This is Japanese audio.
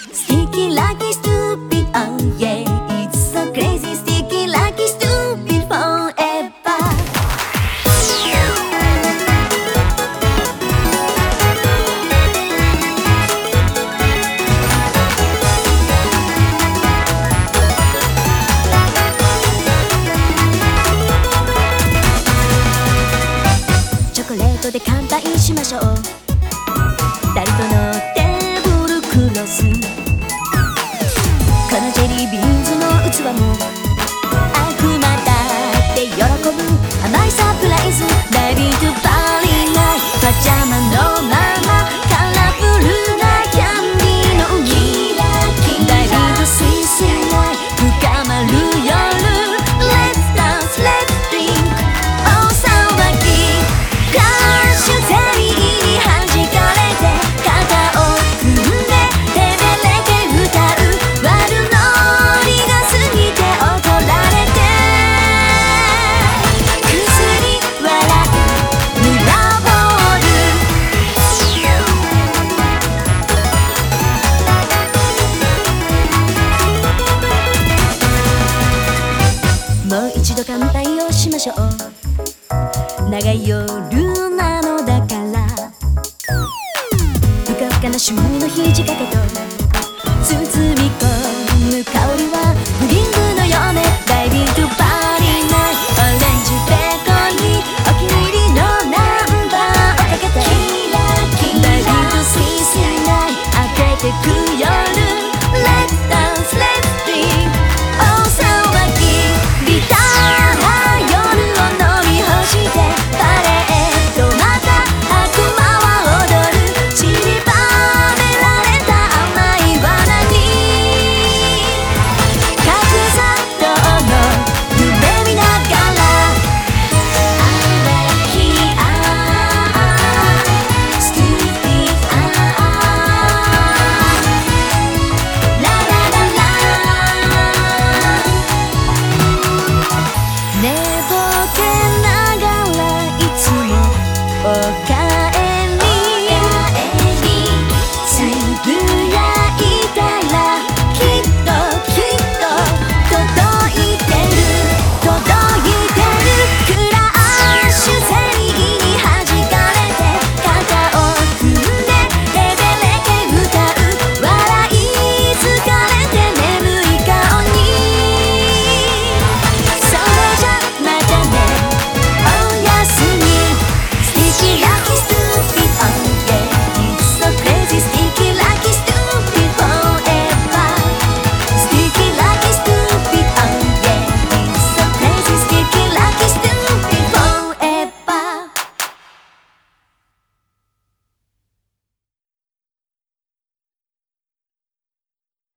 「チコレートで乾杯しましょう。クロス。彼女にビーズの器ももう一度乾杯をしましょう。長い夜